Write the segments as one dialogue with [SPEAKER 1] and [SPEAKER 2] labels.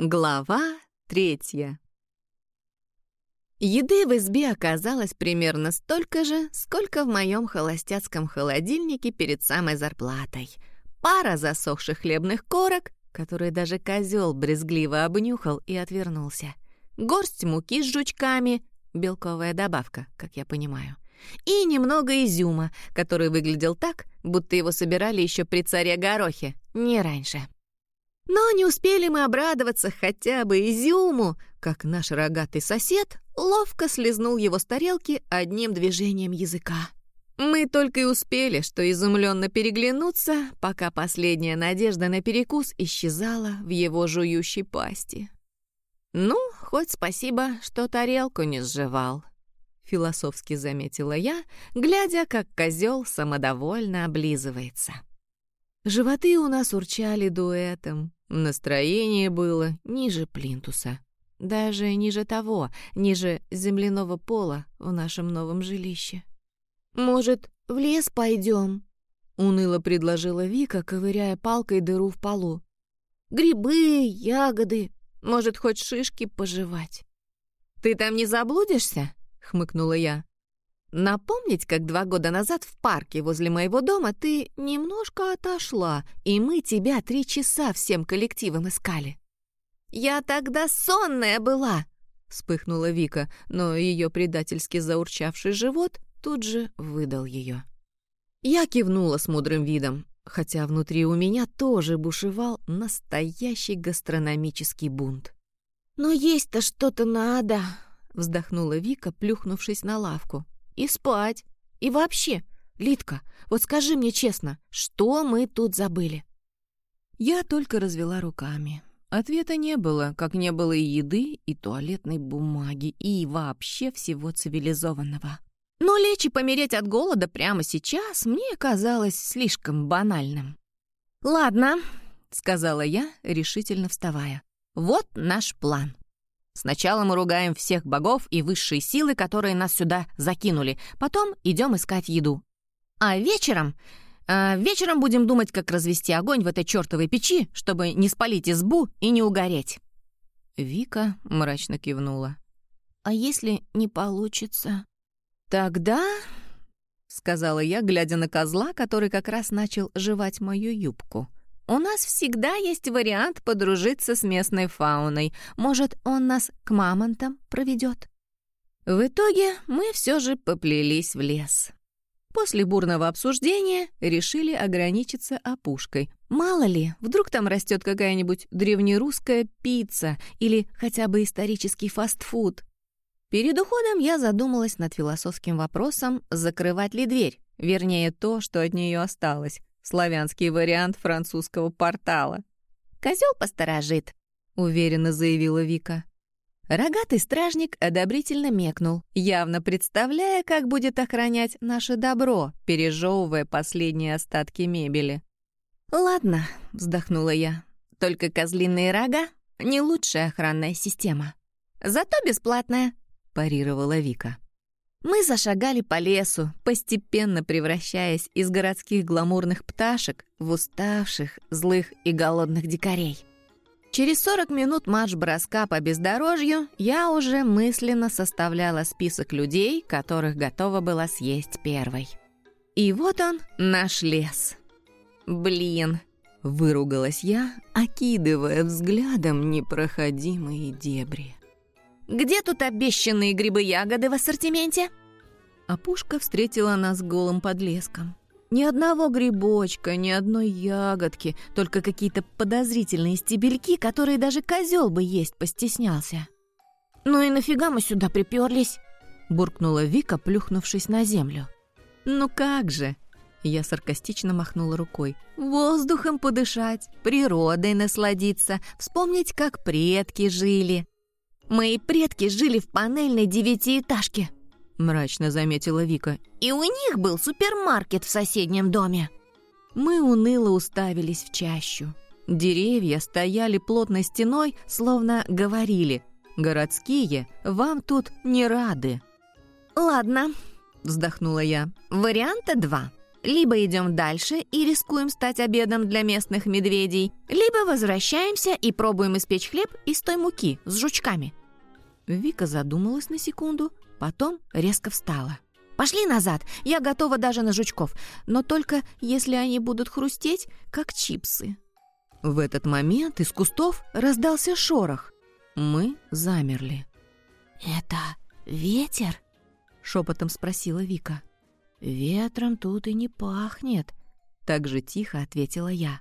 [SPEAKER 1] Глава третья. Еды в избе оказалось примерно столько же, сколько в моем холостяцком холодильнике перед самой зарплатой. Пара засохших хлебных корок, которые даже козел брезгливо обнюхал и отвернулся. Горсть муки с жучками, белковая добавка, как я понимаю. И немного изюма, который выглядел так, будто его собирали еще при царе Горохе, не раньше. Но не успели мы обрадоваться хотя бы изюму, как наш рогатый сосед ловко слезнул его с тарелки одним движением языка. Мы только и успели, что изумленно переглянуться, пока последняя надежда на перекус исчезала в его жующей пасти. «Ну, хоть спасибо, что тарелку не сживал», — философски заметила я, глядя, как козел самодовольно облизывается. Животы у нас урчали дуэтом, Настроение было ниже плинтуса. Даже ниже того, ниже земляного пола в нашем новом жилище.
[SPEAKER 2] «Может, в лес пойдем?»
[SPEAKER 1] — уныло предложила Вика, ковыряя палкой дыру в полу.
[SPEAKER 2] «Грибы, ягоды, может, хоть шишки пожевать».
[SPEAKER 1] «Ты там не заблудишься?» — хмыкнула я. Напомнить, как два года назад в парке возле моего дома ты немножко отошла, и мы тебя три часа всем коллективом искали.
[SPEAKER 2] Я тогда сонная была, вспыхнула Вика, но ее предательски заурчавший живот тут же выдал ее.
[SPEAKER 1] Я кивнула с мудрым видом, хотя внутри у меня тоже бушевал настоящий гастрономический бунт.
[SPEAKER 2] «Но есть-то что-то надо», —
[SPEAKER 1] вздохнула Вика, плюхнувшись на лавку и спать. И вообще, Литка, вот скажи мне честно, что мы тут забыли?» Я только развела руками. Ответа не было, как не было и еды, и туалетной бумаги, и вообще всего цивилизованного. Но лечь и помереть от голода прямо сейчас мне казалось слишком банальным. «Ладно», — сказала я, решительно вставая. «Вот наш план. Сначала мы ругаем всех богов и высшие силы, которые нас сюда закинули. Потом идем искать еду. А вечером... А вечером будем думать, как развести огонь в этой чертовой печи, чтобы не спалить избу и не угореть». Вика мрачно кивнула.
[SPEAKER 2] «А если не получится?»
[SPEAKER 1] «Тогда...» — сказала я, глядя на козла, который как раз начал жевать мою юбку. У нас всегда есть вариант подружиться с местной фауной. Может, он нас к мамонтам проведет. В итоге мы все же поплелись в лес. После бурного обсуждения решили ограничиться опушкой. Мало ли, вдруг там растет какая-нибудь древнерусская пицца или хотя бы исторический фастфуд. Перед уходом я задумалась над философским вопросом, закрывать ли дверь, вернее, то, что от нее осталось. Славянский вариант французского портала.
[SPEAKER 2] «Козёл посторожит», — уверенно заявила Вика.
[SPEAKER 1] Рогатый стражник одобрительно мекнул, явно представляя, как будет охранять наше добро, пережевывая последние остатки мебели. «Ладно», — вздохнула я, — «только козлиные рога — не лучшая охранная система. Зато бесплатная», — парировала Вика. Мы зашагали по лесу, постепенно превращаясь из городских гламурных пташек в уставших, злых и голодных дикарей. Через 40 минут марш-броска по бездорожью я уже мысленно составляла список людей, которых готова была съесть первой. И вот он, наш лес. Блин, выругалась я, окидывая взглядом непроходимые дебри. Где тут обещанные грибы-ягоды в ассортименте?» Опушка встретила нас голым подлеском. Ни одного грибочка, ни одной ягодки, только какие-то подозрительные стебельки, которые даже козел бы есть постеснялся.
[SPEAKER 2] «Ну и нафига мы сюда приперлись?»
[SPEAKER 1] — буркнула Вика, плюхнувшись на землю. «Ну как же!» — я саркастично махнула рукой. «Воздухом подышать, природой насладиться, вспомнить, как предки жили».
[SPEAKER 2] «Мои предки жили в панельной девятиэтажке», — мрачно заметила Вика. «И у них был супермаркет в соседнем доме».
[SPEAKER 1] Мы уныло уставились в чащу. Деревья стояли плотной стеной, словно говорили «Городские вам тут не рады».
[SPEAKER 2] «Ладно», — вздохнула я. «Варианта два.
[SPEAKER 1] Либо идем дальше и рискуем стать обедом для местных медведей, либо возвращаемся и пробуем испечь хлеб из той муки с жучками».
[SPEAKER 2] Вика задумалась на секунду, потом резко встала.
[SPEAKER 1] «Пошли назад, я готова даже на жучков, но только если они будут хрустеть, как чипсы».
[SPEAKER 2] В этот момент из кустов раздался шорох. Мы замерли.
[SPEAKER 1] «Это ветер?» — шепотом спросила Вика.
[SPEAKER 2] «Ветром тут и не пахнет», — так же тихо ответила я.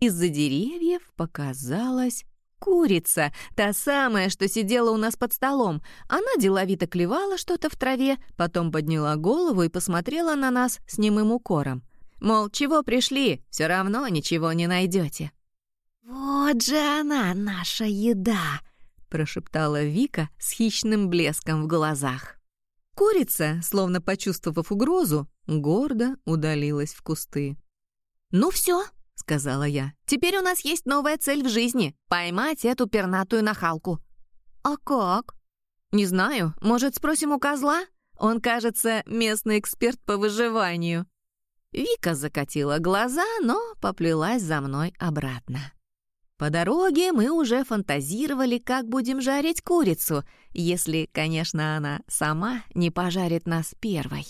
[SPEAKER 2] Из-за деревьев показалась курица, та самая, что сидела у нас под столом. Она деловито клевала что-то в траве, потом подняла голову и посмотрела на нас с немым укором. Мол, чего пришли, все равно ничего не найдете.
[SPEAKER 1] «Вот же она, наша еда!» — прошептала Вика с хищным блеском в глазах.
[SPEAKER 2] Курица, словно почувствовав угрозу, гордо удалилась в кусты.
[SPEAKER 1] «Ну все», — сказала я, — «теперь у нас есть новая цель в жизни — поймать эту пернатую нахалку».
[SPEAKER 2] «А как?»
[SPEAKER 1] «Не знаю. Может, спросим у козла? Он, кажется, местный эксперт по выживанию». Вика закатила глаза, но поплелась за мной обратно. По дороге мы уже фантазировали, как будем жарить курицу, если, конечно, она сама не пожарит нас первой.